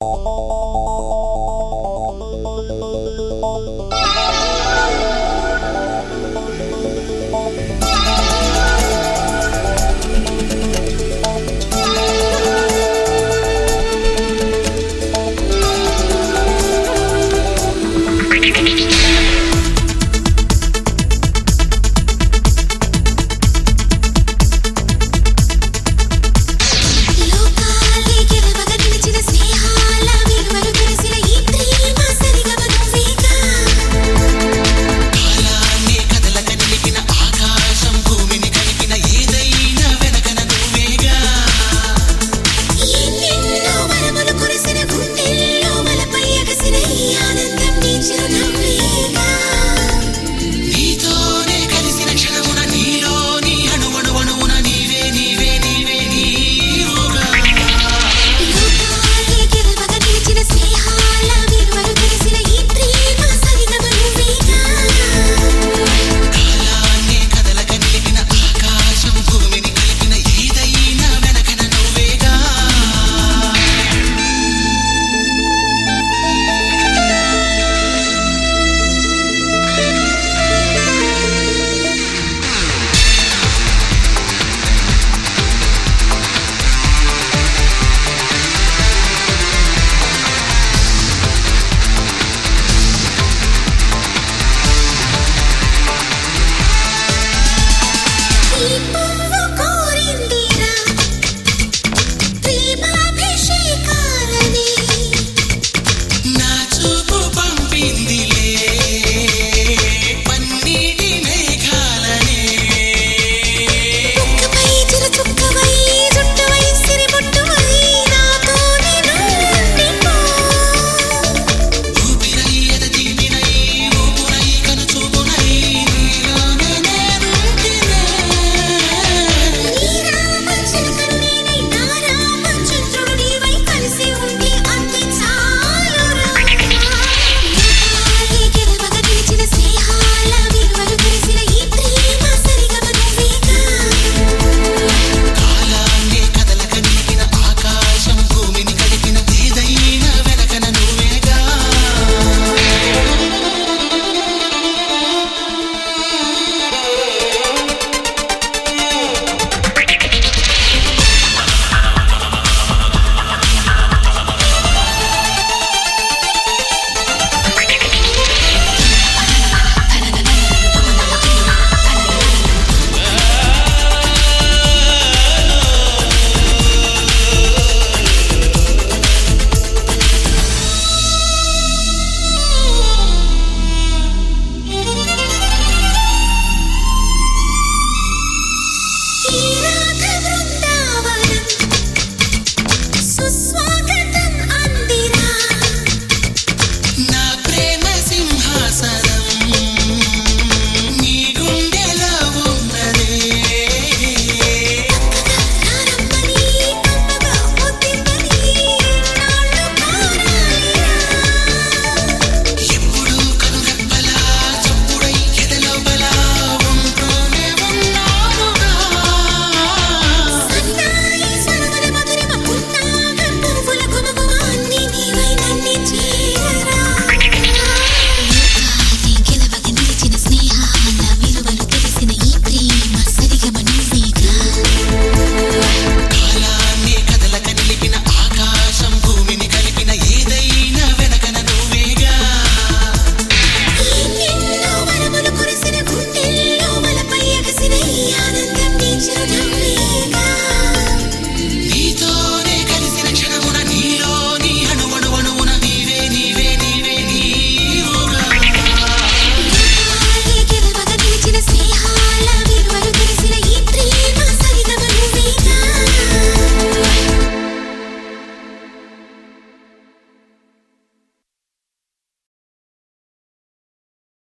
you don't leave.